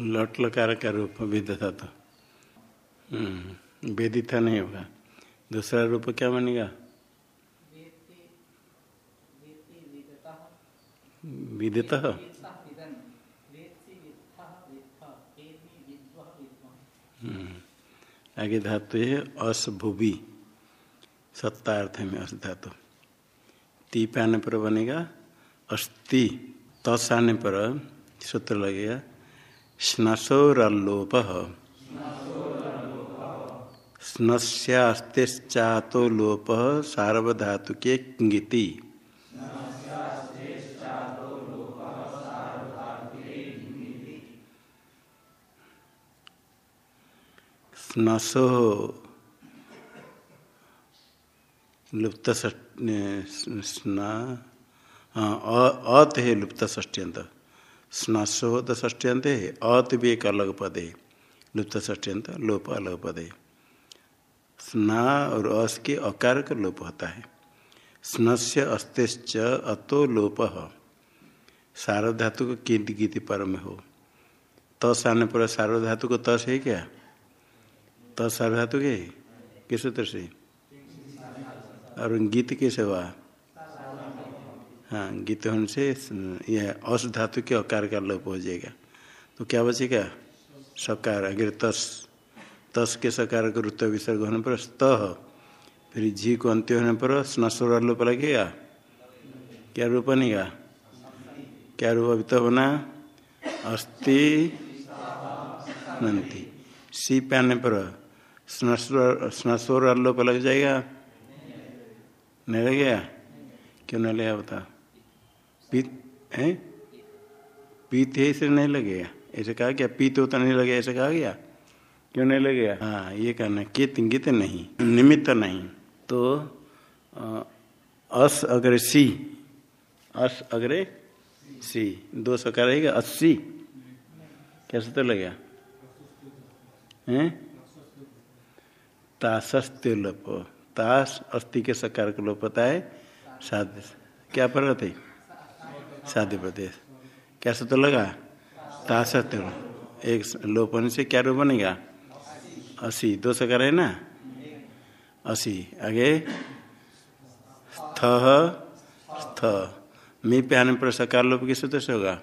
लट लकार का रूप विद था तो। वेदित नहीं होगा। दूसरा रूप क्या बनेगा? विदित आगे धातु है अस भूवि सत्तार्थ में अस धातु। ती पे आने पर बनेगा, अस्थि। तस आने पर सूत्र लगेगा स्नसोरल्लोप। स्नस्यास्तेश्चातो लोप सार्वधातु के किंगिति स्नसो लुप्त स्ना अत है लुप्त ष्टियंत स्नसो तो ष्टियंत है अत भी एक अलग पद है लुप्त ष्टियंत लोप अलग पद है स्ना और अस के अकार का लोप होता है। स्नस्य अस्तेश्च अतो लोप। सार्वधातु को कीर्ति गीति पर में हो। तस आने पर सार्वधातु को तस है क्या? तस सार्वधातु के किस सूत्र से? और गीत कैसे हुआ? हाँ गीत होने से, यह अस धातु के अकार का लोप हो जाएगा। तो क्या बचेगा? सकार, अगर तस तस के सकार को रुत्व विसर्ग होने पर स्तः फिर झी को अंत्य होने पर स्नस्वर लोप लगेगा। क्या रूप बनेगा? क्या रूप अभी तो बना अस्थि, नंती। सी पे आने पर स्नस्वर लोप लग जाएगा? नहीं लगेगा? क्यों नहीं लगेगा बता? पीत है? पीत है नहीं लगेगा ऐसे कहा गया पीत होता नहीं लगेगा ऐसे कहा गया क्यों नहीं लगेगा हाँ ये कहना कित गीत नहीं निमित्त नहीं। तो अस अग्रे सी अस अग्रे सी दो सकार रहेगा अस्सी कैसे तो लगेगा हैं? तासस्ते लोप तास अस्थि के सकार को लोप होता है? साध क्या पर थे साध्य प्रदेश कैसे तो लगा? तासत्य एक लोपन से क्या रूप बनेगा? अस्सी। दो सकार है ना? अस्सी। आगे? स्थ मी पे आने पर सकार लोप किस सूत्र से होगा?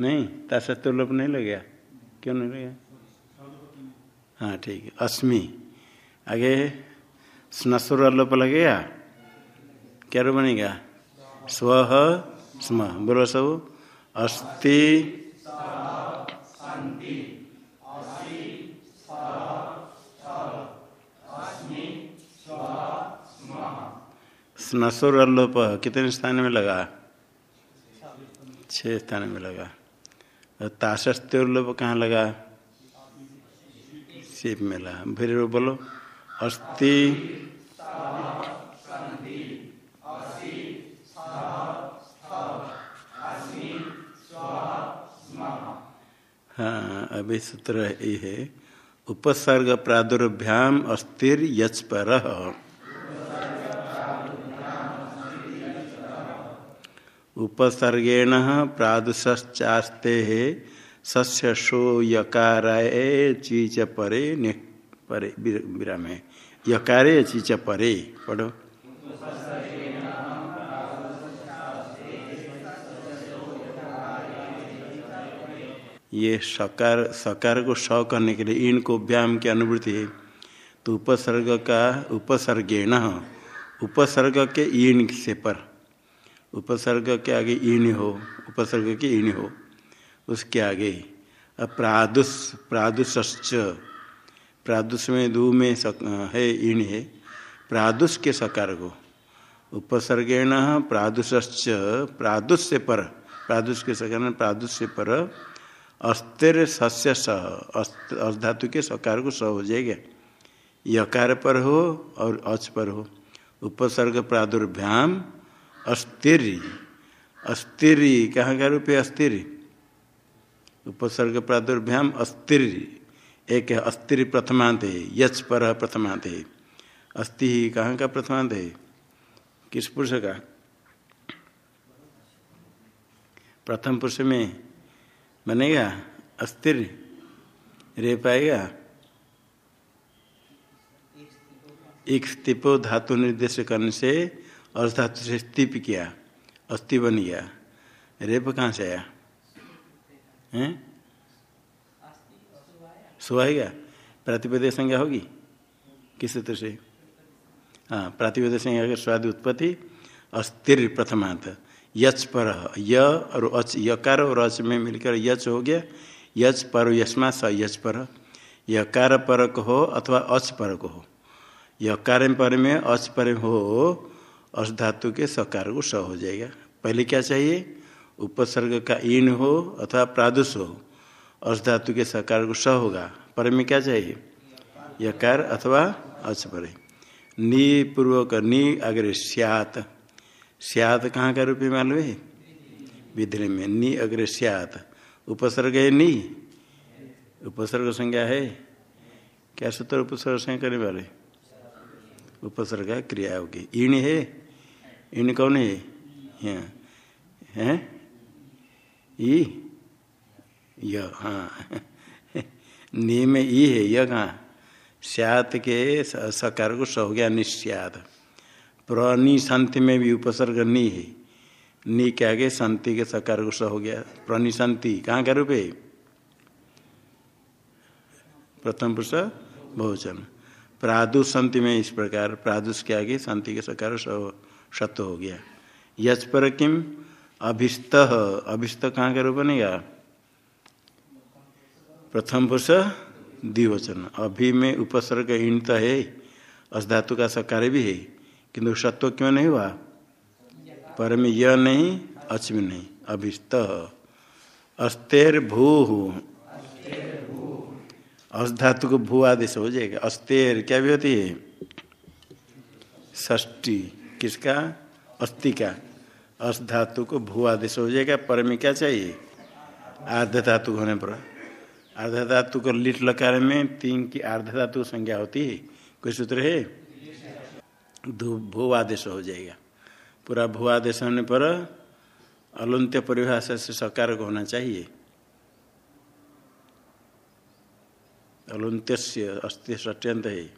नहीं तासत्य लोप नहीं लगेगा। क्यों नहीं लगेगा? हाँ ठीक है। अस्मी। आगे? स्नसुर लोप लगेगा? क्या रूप बनेगा? स्व स्म बोलो सब अस्ति स्नसुर लोप कितने स्थान में लगा छह स्थान में लगा और ताशस्त्योल्लोप कहाँ लगा सिप में लगा फिर बोलो अस्ति हाँ अभी सूत्र ये है। उपसर्ग प्रादुर्भ्याम अस्थिर यच पर उपसर्गेण प्रादुश्चास्ते सस्य शो यकाराय चीच परे परे विराम। है यकारे चीच परे, पढ़ो। ये सकार सकार को स करने के लिए इन को व्यायाम की अनुभूति है। तो उपसर्ग का उपसर्गेण उपसर्ग के ईण से पर। उपसर्ग के आगे ईण हो उपसर्ग के ईण हो उसके आगे प्रादुष प्रादुष्च प्रादुष में धू में सक, है ईण है। प्रादुष के सकार को उपसर्गेण प्रादुष्च प्रादुष से पर प्रादुष के सकार प्रादुष से पर अस्तिर सस्य सह धातु के सकार को स हो जाएगा। यकार पर हो और अच पर हो। उपसर्ग प्रादुर्भ्याम, अस्थिर। अस्थिर, कहाँ का रूप है अस्थिर? उपसर्ग प्रादुर्भ्याम, अस्थिर। एक है प्रथमांत है यच पर प्रथमांत है। अस्थि कहाँ का प्रथमांत है? किस पुरुष का? प्रथम पुरुष में। बनेगा, अस्थिर रे पाएगा। एक स्तिपो धातु निर्देश करने से अर्धातु से स्तिप किया अस्थि बन गया। रेप कहाँ से आया? हैं? सुहाएगा? प्रतिपद संज्ञा होगी? किस सूत्र से? हाँ प्रतिपद संज्ञा अगर स्वाद उत्पत्ति, अस्थिर प्रथमांत। यच पर य और अच यकार और अच में मिलकर यच हो गया। यच पर यशमा स यच पर। यकार परक हो अथवा अच परक हो यकार पर में अच पर हो अस धातु के सकार को स हो जाएगा। पहले क्या चाहिए? उपसर्ग का इन हो अथवा प्रादुष हो अस धातु के सकार को स होगा। पर में क्या चाहिए? यकार अथवा अच पर। नी पूर्वक नी अग्र सियात। सियात कहाँ का रूप मालूम है विधि में। नी अग्र सियात। उपसर्ग है नी। उपसर्ग संज्ञा है। क्या सूत्र उपसर्ग संज्ञा करने वाले? उपसर्ग क्रिया होगी। इन है। इन कौन है? यहाँ। है? ई? य। हाँ। नी में ई है। यह कहाँ? स्यात के सकार को स गया निश्चात प्रनी शांति में भी उपसर्ग नी है। नी के आगे शांति के सकार को हो गया। प्रनी शांति, कहाँ का रूप है प्रथम पुरुष बहुचन प्रादुष शांति में इस प्रकार, प्रादुष के आगे शांति के सकार सत्य हो गया। यच पर किम? अभिस्त अभिस्त कहाँ का रूप बनेगा? प्रथम पुरुष, द्विवचन। अभि में उपसर्ग तो है असधातु का सकार भी है। किंतु सत्व क्यों नहीं हुआ? पर में यह नहीं अच में नहीं। अभिस्त अस्तेर भू अस धातु को भू आदेश हो जाएगा। अस्तेर क्या भी होती है? ष्टी किसका? अस्थि का। अस धातु को भू आदेश हो जाएगा। पर में क्या चाहिए? आर्ध धातु होने पर। आर्ध धातु को लिट लकार में तीन की आर्ध धातु संज्ञा होती है। कोई सूत्र है? भू आदेश हो जाएगा। पूरा भू आदेश होने पर अलुंत्य परिभाषा से सकार को होना चाहिए। अलुंत्य अस्थि सत्यंत है।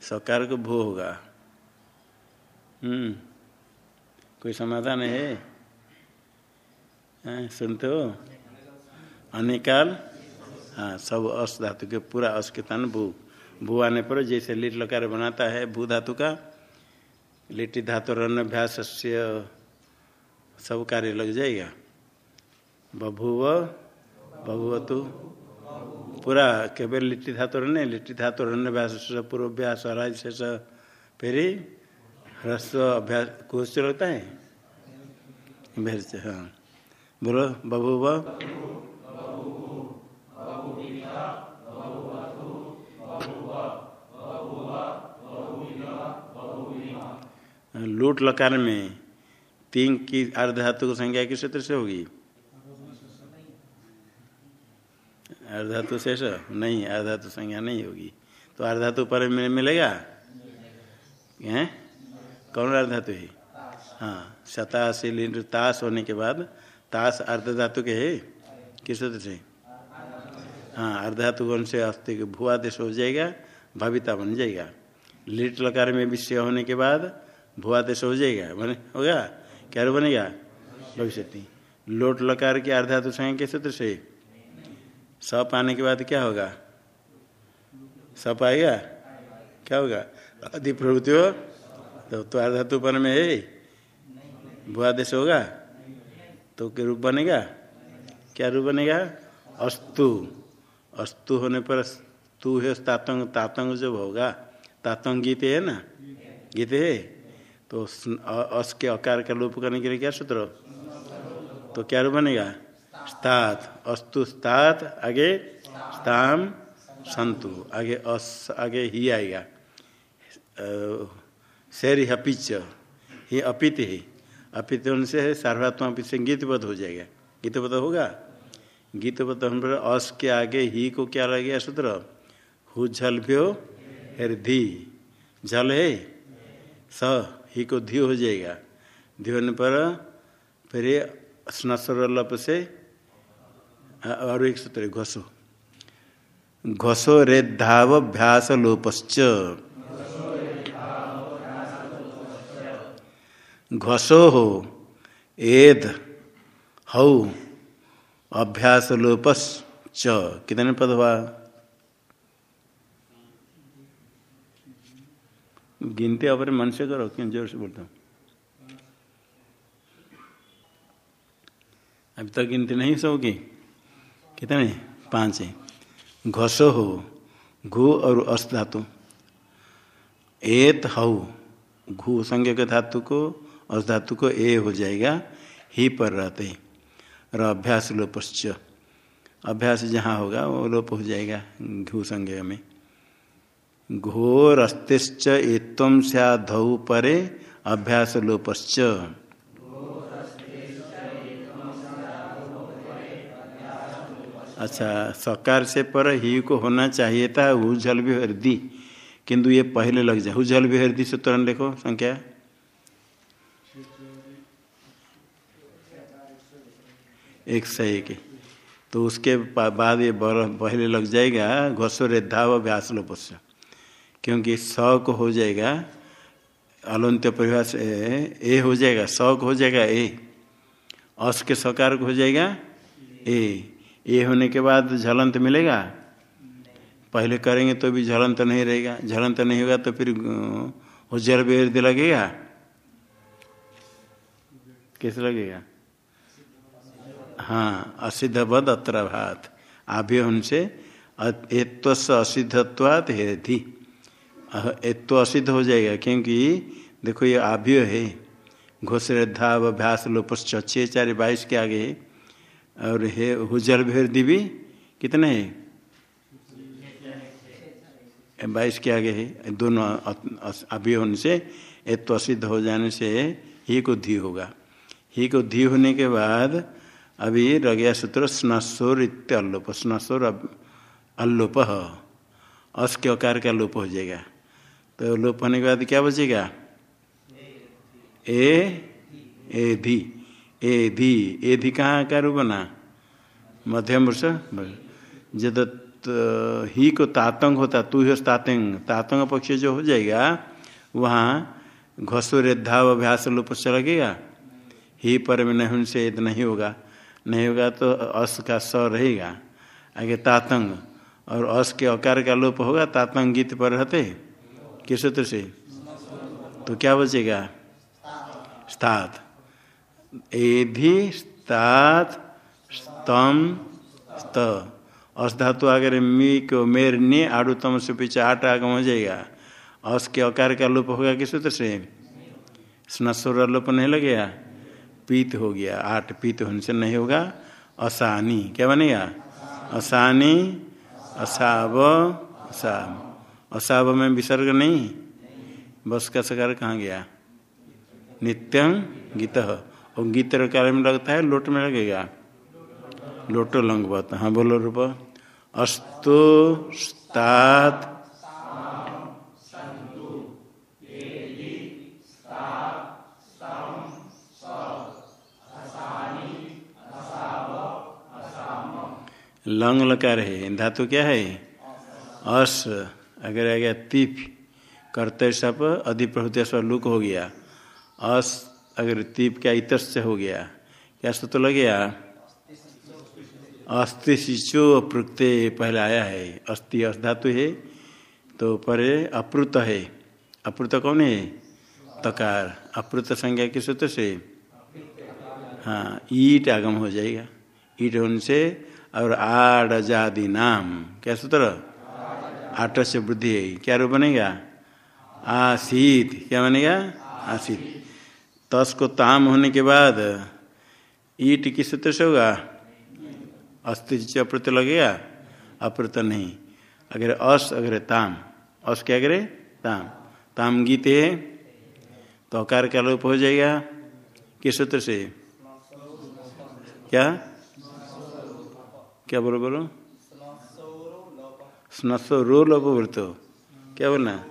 सकार को भू होगा। हम्म। कोई समाधान है? सुनते हो? अनिकाल? हाँ सब अस धातु के पूरा अस के भू। भू आने पर जैसे लिट लकार बनाता है, भू धातु का लिट्टी धातु रन अभ्यास सब कार्य लग जाएगा। बभुव, बभुवतु, पूरा, केवल लिट्टी धातु रन लिट्टी धातु रन अभ्यास पूर्वाभ्यास स्वराज शेष फिर, ह्रस्व अभ्यास से लगता है? हाँ। बोलो, बभुव लूट लकार में तीन की अर्धातु संख्या किस सूत्र से होगी? अर्धातु शेष? नहीं अर्धातु संज्ञा नहीं होगी। तो अर्धातु पर मिलेगा? हैं? कौन अर्धातु है? हाँ शताशी लीटर ताश होने के बाद ताश अर्धधातु के है? किस सूत्र से? हाँ अर्धातु गुण से? अस्थि भूआदेश हो जाएगा, भविता बन जाएगा। लिट लकार में विषय होने के बाद भूआदेश हो जाएगा। बने होगा क्या रूप बनेगा? भविष्य लोट लकार के अर्धातु संज्ञा के सूत्र से। सप आने के बाद क्या होगा? सप आएगा? क्या होगा? अधि प्रवृत्ति हो? तो तो अर्धातु पर में है। भूआदेश होगा? तो क्या रूप बनेगा? क्या रूप बनेगा? अस्तु। अस्तु होने पर तू है, तातंग तातंग जब होगा, तातंग गीत है ना? गीत है? तो अस के अकार का लोप करने के लिए क्या सूत्र? तो क्या रूप बनेगा? स्तात। अस्तु स्तात, आगे स्ताम, संतु। आगे अस, आगे ही आएगा। शेर हपिच ही अपित ही। अपित उनसे से सार्वत्म अपित से गीतबद्ध हो जाएगा। गीतबद्ध होगा? गीतबद्ध होने पर अस के आगे ही को क्या लग गया सूत्र? हु झल भ्यो हृदि। झल है? स। ही को धी हो जाएगा। धी पर फिर स्नस्वर लप से और एक सूत्र घसो। घसो रेधावभ्यास लोपश्च। घसो हो एद हौ, अभ्यास लोपस कितने पद हुआ? गिनते अपने मन से करो, क्यों ज़ोर से बोलता हूँ? अभी तक गिनती नहीं सोगी कितने? पाँच है। घसो हो, घु और अस धातु। एत हऊ घु संज्ञ के धातु को अस धातु को ए हो जाएगा, ही पर रहते। और अभ्यास लोपश्च। अभ्यास जहाँ होगा, वो लोप हो जाएगा, घु संज्ञ में। घोर अस्तिश्च एत्व सैधौ परे अभ्यास लोपश्च अच्छा सकार से पर ही को होना चाहिए था उज्जल भी हृदय किंतु ये पहले लग जाए उज्जल भी हृदय से तुरंत देखो, संख्या। एक सौ एक। तो उसके बाद ये पहले लग जाएगा घोसो रेधाव व्यास लोपस्य क्योंकि शौक हो जाएगा, अलंत्य परिभाष, ए हो जाएगा, शौक हो जाएगा, ए। अस के सकार हो जाएगा, ए। ए होने के बाद झलंत मिलेगा? पहले करेंगे तो भी झलंत नहीं रहेगा। झलंत नहीं होगा तो फिर उज्जर बेर लगेगा? कैसे लगेगा? हाँ असिद्ध बद अत्र भात आभ्य उनसे एत्व असिद्धत्वात हेधि एत्व असिद्ध हो जाएगा, क्योंकि देखो ये आभ्य है। घोषरेधा अभ्यास लोपश्च, छः चार बाईस के आगे और हे हुजर भेर दिवी, कितने है? बाईस के आगे है। दोनों अभी होने से एत्व असिद्ध हो जाने से ही को धी होगा। ही को धी होने के बाद, अभी रह गया सूत्र स्नासोर इत्यल्लोप स्नासोर अल्लोप। अस के आकार का लोप हो जाएगा। तो लोप होने के बाद क्या बचेगा? ए? ए धी ए धी ए धी कहाँ का रूप बना? मध्यम पुरुष? जब ही को तातंग होता, तू ही तातंग तातंग पक्ष जो हो जाएगा, वहाँ घसो रेधा अभ्यास लोप से लगेगा। ही पर में नहीं, उनसे नहीं होगा नहीं होगा तो अस का स रहेगा। आगे तातंग। और अस के अकार का लोप होगा तातंग गीत पर रहते। किस सूत्र से? तो क्या बचेगा? स्तात। एधि स्तात स्तम स्त। अस धातु अगर मी को मेर ने आड़ू तम से पीछे आठ आगम हो जाएगा। अस के अकार का लोप होगा किस सूत्र से? स्नस्वर लोप नहीं लगेगा। पीत हो गया। आठ पीत होने से नहीं होगा। असानी। क्या बनेगा? असानी, असाव असाव असाव में विसर्ग नहीं? बस का सकार कहाँ गया? नित्यं गीत। और गीत काल में लगता है, लोट में लगेगा। लोटो लंग लंगवत हाँ बोलो रूप। अस्तु स्तात। लंग लकार है। धातु क्या है? अस। अगर आ गया तिप करते सप अधिप्रभुत स्व लुक हो गया अस अगर तीप क्या इतर से हो गया, क्या सूत्र लग गया अस्थि शिशु अप्रुक्ते पहले आया है अस्थि अस धातु है तो परे अप्रुत है। अप्रुत कौन है? तकार। अप्रुत संज्ञा के सूत्र से? हाँ ईट आगम हो जाएगा। ईट होने से और आड जादि नाम, क्या सूत्र? आठ से वृद्धि है। क्या रूप बनेगा? आशीत क्या बनेगा? आशीत तस को ताम होने के बाद ईट किस सूत्र से होगा? अस्थि अप्रत लगेगा, अप्रत नहीं। अगर अस अगर ताम। अस क्या करे? ताम। ताम गीत है तो अकार का लोप हो जाएगा। किस सूत्र से? क्या? क्या बोलो बोलो? स्नसो रो लोप बोलते हो क्या बोलना?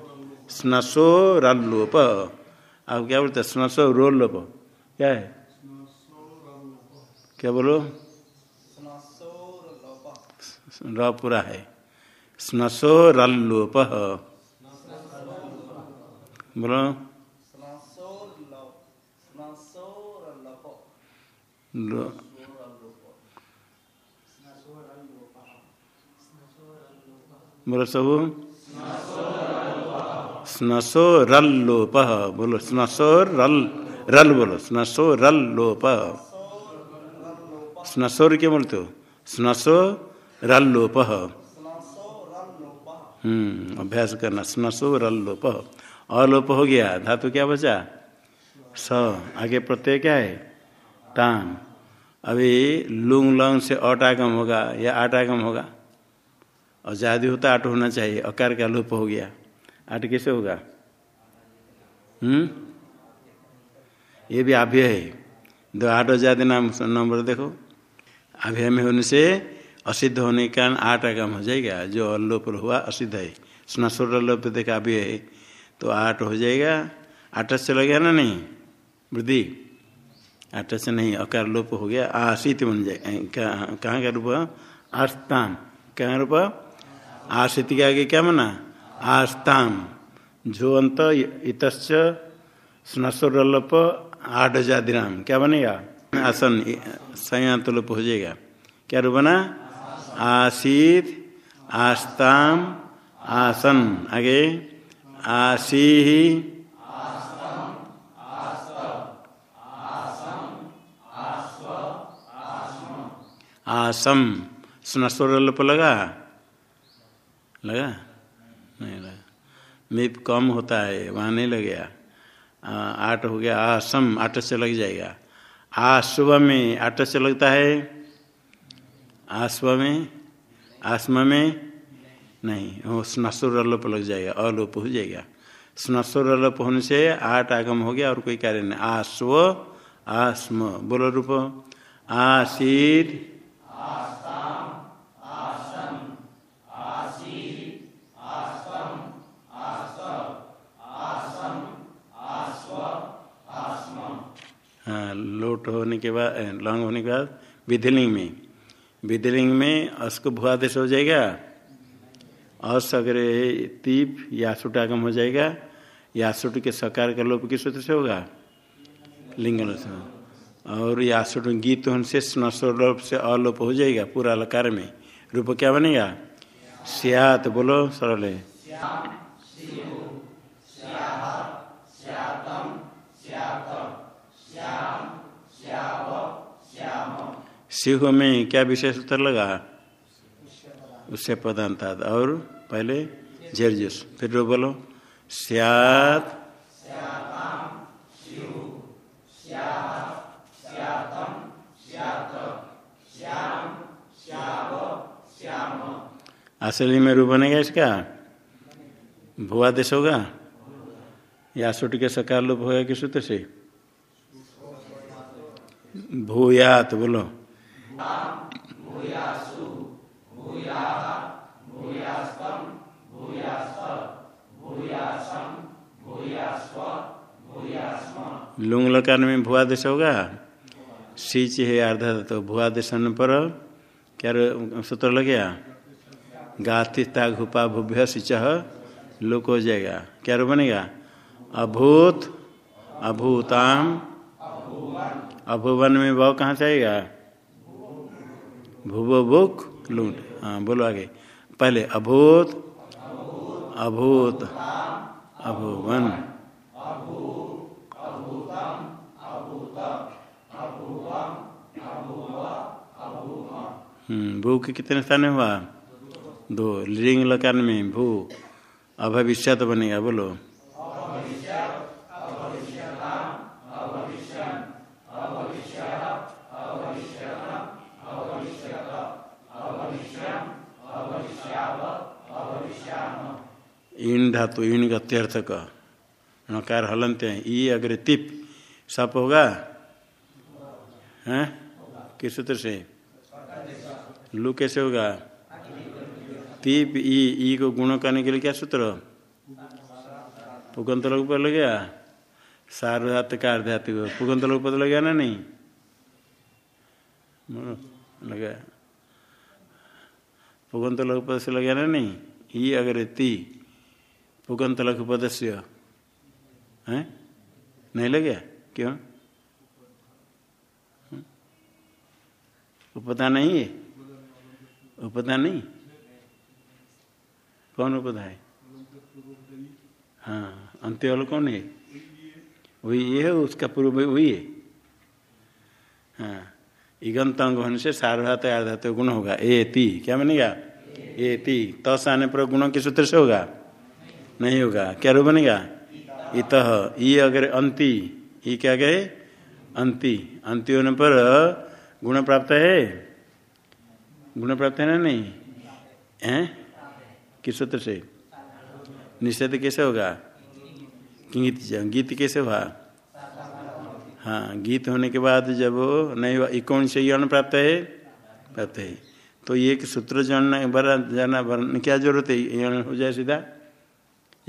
स्नसो रालोप। आप क्या बोलते स्नसो रो लोप क्या है? क्या बोलो? र पूरा है। स्नसो रल्लोप बोलो। बोलो सब। स्नसो रल लोप बोलो स्नसो रल रल बोलो। स्नसो रल लोप स्नसोर क्या बोलते हो? स्नसो रल लोप हम्म अभ्यास करना। स्नसो रल लोप अलोप हो गया। धातु क्या बचा? स। आगे प्रत्यय क्या है? टाम अभी लुंग लंग से अटागम होगा या आटागम होगा? और जादी होता आठ होना चाहिए, अकार का लोप हो गया। आठ कैसे होगा? हम्म? ये भी आभ्य है। दो आठ जाति नाम, नंबर देखो। आभ्य में होने से असिद्ध होने के कारण आठ आगम हो जाएगा। जो अल्लोप हुआ, असिद्ध है। स्नासुर अल्लोप देखा अभ्य है। तो आठ हो जाएगा। आठ से लगेगा ना नहीं? वृद्धि। आठ से नहीं, अकार लोप हो गया। आशित बन जाए। कहाँ का रूप? आस्ताम कहाँ रूप? आशित के आगे क्या मना? आस्ताम। जो अंत इत स्नसोरलोप आठ जादिराम क्या बनेगा? आसन संयंत लोप हो जाएगा। क्या रूप बना? आशीत आस्ताम, आसन। आगे आशी आसम स्नस्वर लगा। लगा? नहीं लगा। मिप कम होता है, वहाँ नहीं लगेगा। आठ हो गया आसम आठ से लग जाएगा। आश्व में आठ से लगता है? आश्व में? आसम में? नहीं, वो स्नसुर अलोप लग जाएगा, अलोप हो जाएगा। स्नसुर अलोप होने से आठ आगम हो गया और कोई कार्य नहीं। आश्व आस्म बोलो रूप। आशीर लोट होने के बाद लॉन्ग होने के बाद, विधिलिंग में। विधिलिंग में अस्क भुआदेश हो जाएगा अस अगर तीप यासुट आगम हो जाएगा यासुट के सकार का लोप किस सूत्र से होगा? लिंग से और यासुट गीत से स्नस्वलोप से अलोप हो जाएगा पूरा लकार में। रूप क्या बनेगा? सियात बोलो, सरल। है सिंह में क्या विशेष उत्तर लगा? उससे पदांता और पहले जेरजस फिर रो बोलो? सियात। असली में रू बनेगा इसका? भुआ देश होगा? या सुट के सकार लोप होगा किस सूत्र से? भूयात बोलो। लुंग लकार में भुआ देश होगा? सीच है अर्धा तो भुआ देश पर क्या सूत्र लग गया गाथिता घुपा भुभ्य सिंच लुक हो जाएगा क्या बनेगा? अभूत, अभूताम। अभुवन में भाव कहाँ से आएगा? भूवो बुक लूट। हाँ बोलो आगे। पहले अभूत अभूत, अभुवन। हम्म भू के कितने स्थान में हुआ? दो। लिंग लकार में भू। अभविष्य तो बनेगा, बोलो। इन धातु इन गत्यर्थ का नकार हलनते हैं ई अगर तिप सप होगा हैं किस सूत्र से लू कैसे होगा तिप ई ई को गुण करने के लिए क्या सूत्र पुगंत लोग पर लग गया सार्वधात का अर्धात पुगंत लोग पर लग गया ना नहीं लगा पुगंत लघु पद से लगे ना नहीं ई अगर ती पुगंत लघु पद से है? नहीं लगे? क्यों? उपदा नहीं है? उपदा नहीं? कौन उपदा है? हाँ अंत्य वाला कौन है। वही ये है, उसका पूर्व वही है। हाँ इगंत अंग होने से सार्वधात आधात गुण होगा। ए, ती, क्या बनेगा? ए, ती, तस आने पर गुणों के सूत्र से होगा। नहीं होगा। क्या रू बनेगा? इत। ई अगर अंति। ई क्या गए अंति। अंति होने पर गुण प्राप्त है? गुण प्राप्त है ना नहीं? है? किस सूत्र से? निषेध कैसे होगा? गीत गीत कैसे हुआ? हाँ गीत होने के बाद जब नहीं हुआ कौन से यौन प्राप्त है? प्राप्त है। तो ये सूत्र जानना बड़ा जाना क्या ज़रूरत है? यौन हो जाए सीधा?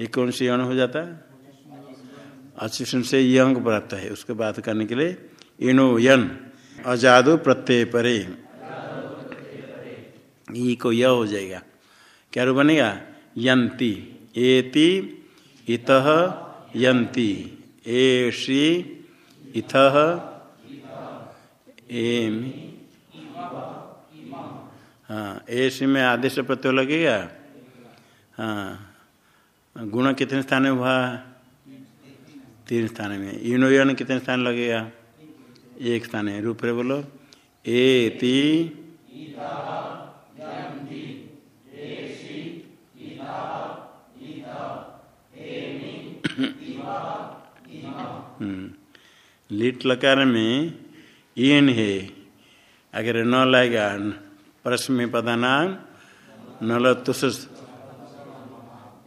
ये कौन से यौन हो जाता अच्छी सुन से यंग प्राप्त है। उसके बात करने के लिए इनो यन, अजादु प्रत्यय परे। ई को यह हो जाएगा। क्या रूप बनेगा? यंती। एति, इत, यंती। एषि, इथ, एम। हाँ ऐसी में आदेश प्रत्यय लगेगा? हाँ। गुण कितने स्थान में हुआ? तीन स्थान में। यूनोयन कितने स्थान लगेगा एक स्थान है। रूप बोलो। ए, ती। लिट लकार में इन है। अगर न लगेगा परस में नाम न लुस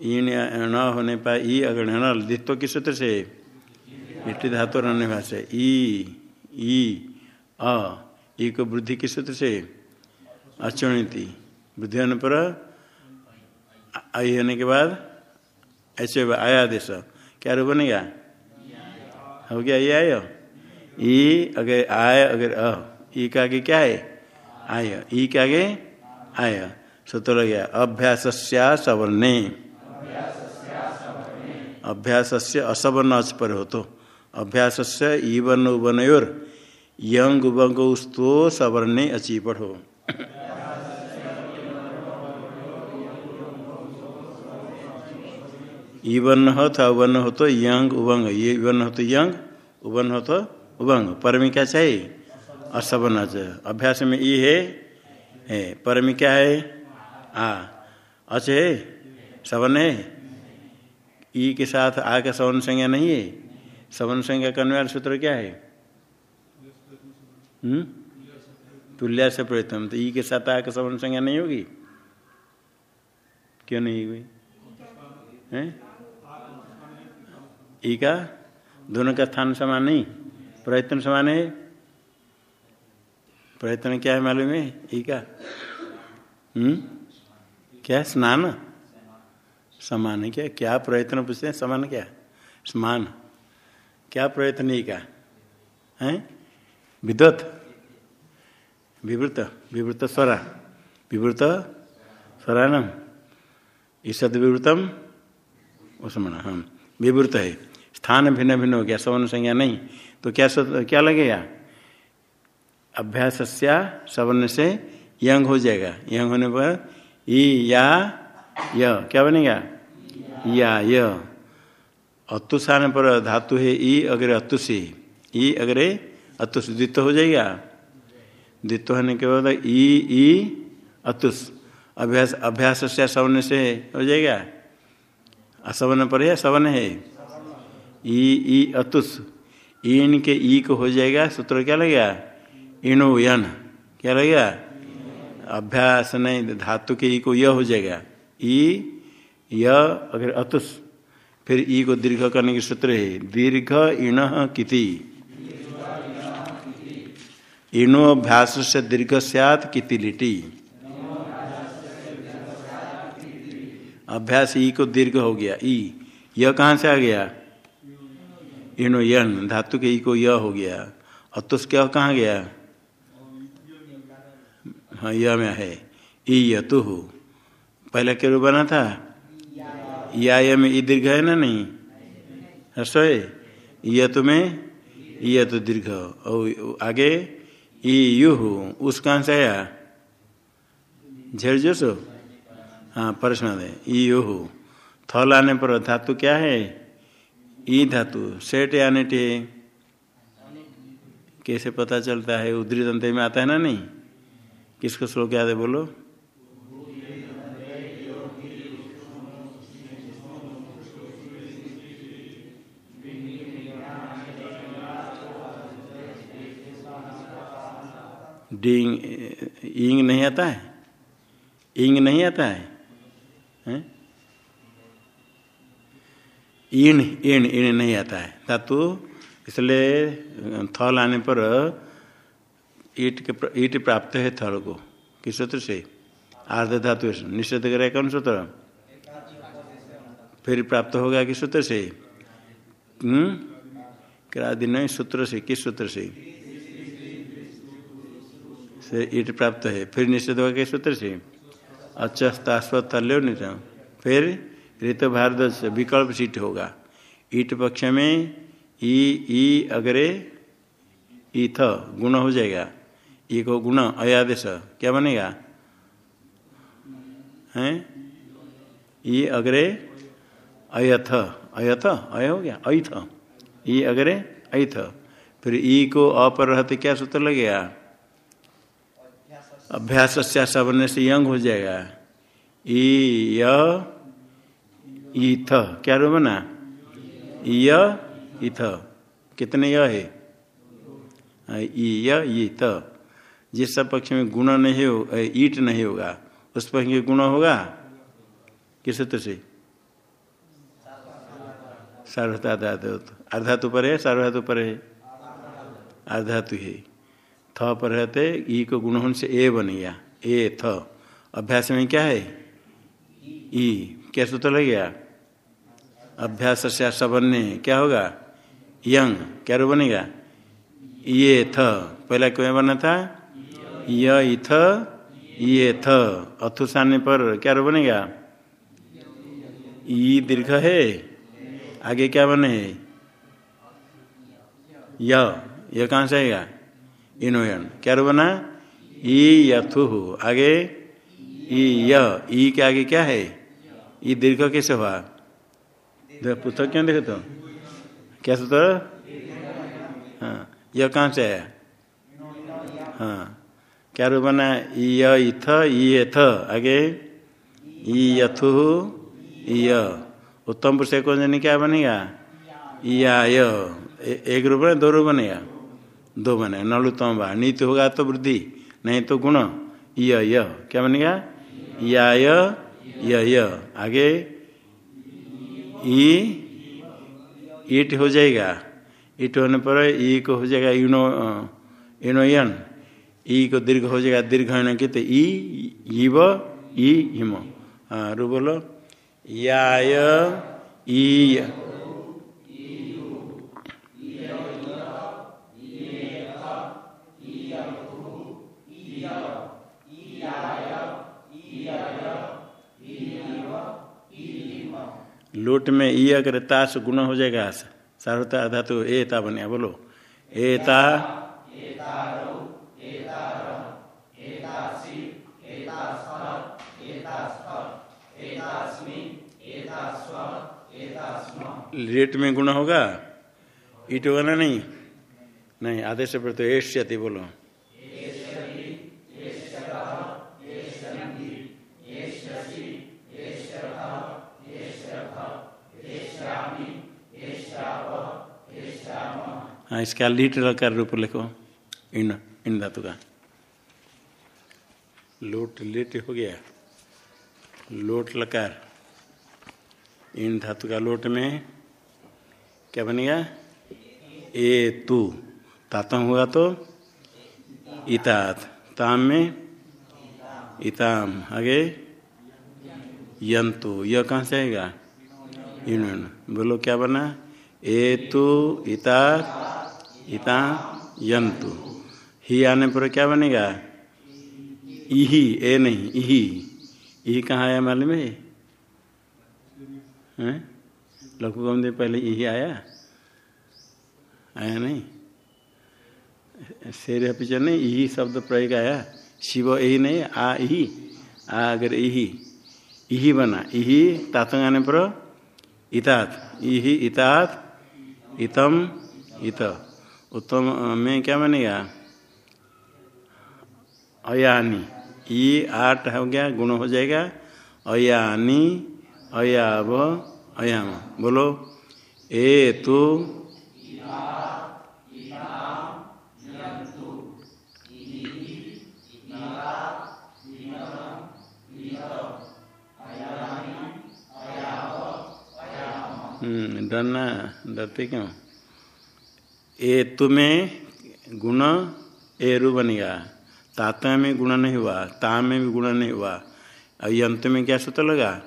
इन न होने पर ई अगर न दित्व किस सूत्र से? इष्टि धातु रहने भाषा ई ई, अ, ई को वृद्धि किस सूत्र से? अचुणिति। वृद्धि होने पर आई होने के बाद ऐसे आया देश क्या रूप बनेगा? हो गया, ये आयो। ई अगर आय, अगर अ, ई का आगे क्या है? आय। ई के आगे आय। सूत्र लग गया अभ्यास सवर्णे। अभ्यास से असवर्ण अच पर हो तो अभ्यास से ईवन उबनयोर यंग उबंग उस्तो सवर्णे अची पढ़ो ईवन हो तो अवन हो तो यंग उबंग ये वन हो तो यंग उबन हो तो उबंग परमी क्या चाहिए? असवन अभ्यास में ई है है परमी क्या है? आ, अच है? सवन है? ई के साथ आ का सवन संज्ञा नहीं है? सवन संज्ञा करने वाला सूत्र क्या है? हम्म? तुल्या से प्रयत्न। तो ई के साथ आ का सवन संज्ञा नहीं होगी? क्यों नहीं हुई? है? ई का? दोनों का स्थान समान नहीं। प्रयत्न समान है? प्रयत्न क्या है मालूम है? ई का? हम्म? क्या? स्नान? समान है क्या? क्या प्रयत्न पूछते हैं? समान क्या? समान। क्या प्रयत्न ही का? है? विद्वत। विवृत विवृत स्वरा। विवृत स्वरानम। ईषद विवृतम। उसमण हम विवृत है। स्थान भिन्न भिन्न हो गया। सवन संज्ञा नहीं। तो क्या क्या लगेगा? अभ्यास सवर्ण से यंग हो जाएगा। यंग होने पर ई या य। क्या बनेगा? या, य। अतुषान पर धातु है ई अगर अतुषी ई अगर अतुष द्वित हो जाएगा? द्वित्व होने के बाद ई ई अतुष अभ्यास अभ्यास से सवन से हो जाएगा? असवन पर है सवन है। ई ई अतुष इन के ई को हो जाएगा, सूत्र क्या लगेगा? इणो, यन। क्या लगेगा? अभ्यास नहीं, धातु के ई को यह हो जाएगा। ई य अगर अतुष फिर ई को दीर्घ करने के सूत्र है, दीर्घ इण किति। इणो अभ्यास से दीर्घ सियात किति लिटी। अभ्यास ई को दीर्घ हो गया, ई। यह कहाँ से आ गया? इनो यन धातु के ई को यह हो गया। अतुष क्या कहाँ गया? हाँ यह में है। ईयतु पहले के रूप बना था? या में ई दीर्घ है ना नहीं? हर्षो है तुम्हें में तो दीर्घ। और आगे, ई, यु उस कहाँ से आया? झेड़ जो सो? हाँ प्रश्न दे ई, यु थल आने पर धातु क्या है? ई धातु। सेठ यानी टे कैसे पता चलता है? उद्री दंत में आता है ना नहीं? किसको श्लोक याद है बोलो? डिंग इंग नहीं आता है? इंग नहीं आता है, हैं? इन इन इन नहीं आता है। धातु इसलिए थल आने पर ईट के ईट प्राप्त है थल को। किस सूत्र से? आर्ध धातु निषेध करे कौन सूत्र? फिर प्राप्त होगा किस सूत्र से? हम्म? क्रादि नहीं सूत्र से। किस सूत्र से? से ईट प्राप्त है। फिर निषेध होगा किस सूत्र से अच्छस्तास्वतल्यो निषेध। फिर ऋत भारत विकल्प सीट होगा। ईट पक्ष में ई ई, अग्रे, ईथ, गुण हो जाएगा। ई को गुण, अयादेश, क्या बनेगा? हैं? ई, अग्रे, अयथ अयथ, अय हो गया अथ ई, अग्रे अथ फिर ई को अपर रहते क्या सूत्र लगेगा? अभ्यास से बनने से यंग हो जाएगा। ई, य, ईथ। क्या रो बना य इथ कितने य है? ईथ। जिस सब पक्ष में गुण नहीं हो ईट नहीं होगा, उस पक्ष में गुण होगा? किस सूत्र से? सार्वता धातु अर्धातु पर है, सार्वधातु पर है। अर्धातु है। थ पर रहते ई को गुण होने से ए बन गया ए थ। अभ्यास में क्या है? ई। क्या सूत्र लग गया अभ्यास से सबन्य क्या होगा? यंग। क्या रो बनेगा? ये थ। पहला क्यों बना था? य ये थ। अथुसाने पर क्या रो बनेगा? ई दीर्घ है। आगे क्या बने? य कहाँ से आएगा? इनोयन। क्या बना? ई यथु आगे? ई ई के आगे क्या है? ई दीर्घ कैसे हुआ? पुस्तक क्यों देखे तो? क्या सूत्र? हाँ यह कहाँ से आया? हाँ क्या रूप बना? इथ ई थ आगे? ई यथु य उत्तम पुरुष को क्या बनेगा? या य एक रूप बने, दो रूप बनेगा। दो बने नलुतम बा नीति होगा तो वृद्धि नहीं तो गुण, य य, क्या बनेगा या, य य आगे, ई, ईट हो जाएगा, ईट होने पर ई को हो जाएगा यूनो इनोयन, ई को दीर्घ हो जाएगा, दीर्घ होने के तो ई इव ई, हिम रू बोलो याय ई लोट में ई अगर ताश गुण हो जाएगा सार्वता धातु एता बने, बोलो। एता रेट में गुण होगा? ईट होगा ना नहीं नहीं आदेश पर तो एष्यति बोलो। इसका लीट लकार रूप लिखो। इन इन धातु का। लोट लेट हो गया। लोट लकार। इन धातु का लोट में क्या बनेगा? ए, तू। तातम हुआ तो इतात। ताम में इताम। आगे यंतु। यह कहाँ से आएगा? इन्होंने बोलो क्या बना? ए, तू इता इता यंतु ही आने पर क्या बनेगा? इही, ए नहीं, इही। इही कहाँ आया मालूम है? लघु गम पहले यही आया? आया नहीं? शेर पीछे नहीं यही शब्द प्रयोग आया। शिव यही नहीं, आ यही आ अगर यही यही बना। यही तातंग आने पर इतात। यही इतात, इतम, इत। उत्तम में क्या बनेगा? अयानी। ये आठ हो गया, गुण हो जाएगा। अयानी, अयाव, अयाम। बोलो। ए तो। डरना, डरते क्यों? ए तुम्हें गुण एरु गया। ताता में गुण नहीं हुआ, ता में भी गुण नहीं हुआ। और यंत में क्या सूत्र लगा?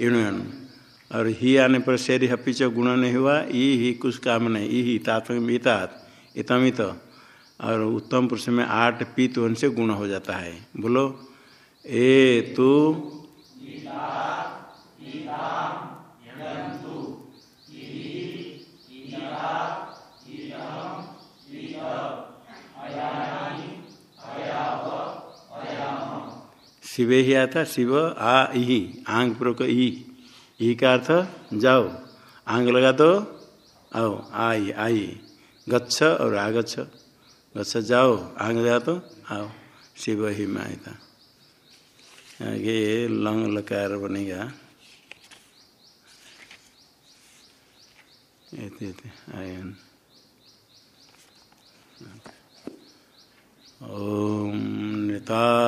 इणुयन। और ही आने पर शेर हपीच गुण नहीं हुआ, ई ही कुछ काम नहीं, ई ही इतमित और उत्तम पुरुष में आठ पीत होने से गुण हो जाता है। बोलो, ए तू शिव ही आता, शिव आ ही आंग पूर्वक ई। ई का अर्थ, जाओ। आंग लगा तो आओ, आई आई। गच्छ और आगच्छ। गच्छ जाओ, आंग लगा तो आओ। शिव ही में आयता आगे लंग लकार बनेगा। आयन। ओम नृतावसाने।